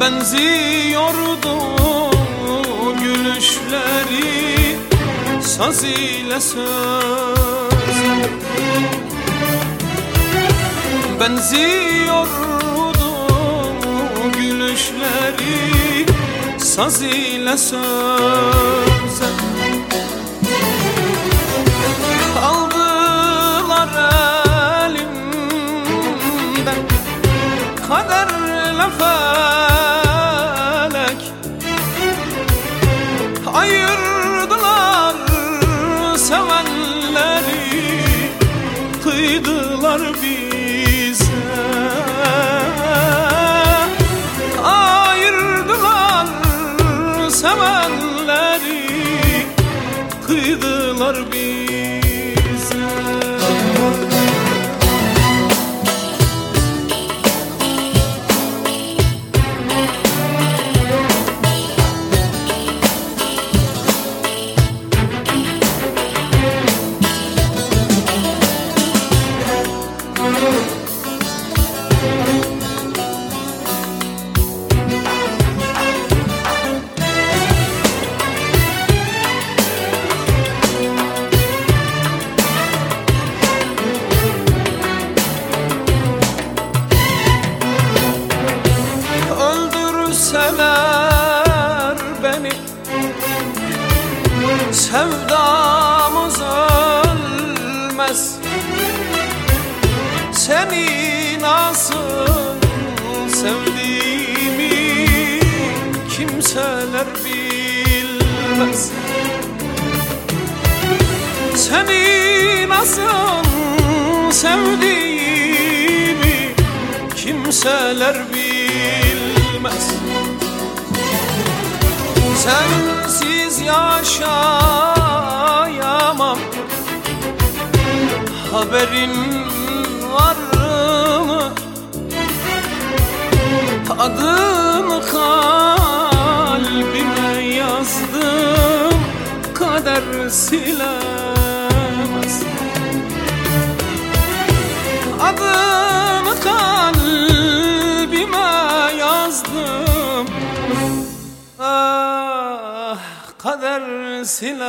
Benziyordu gülüşleri Saz ile söz. Benziyordu gülüşleri Saz ile söz. Aldılar elimden Kaderle Kıydılar bize. Ayırdılar sevenleri Kıydılar bize Sevdamız ölmez. Seni nasıl sevdiğimi Kimseler bilmez. Seni nasıl sevdiğimi Kimseler bilmez. Sensiz yaşayamam Haberin var mı? Adını kalbime yazdım Kader silemez kader silemez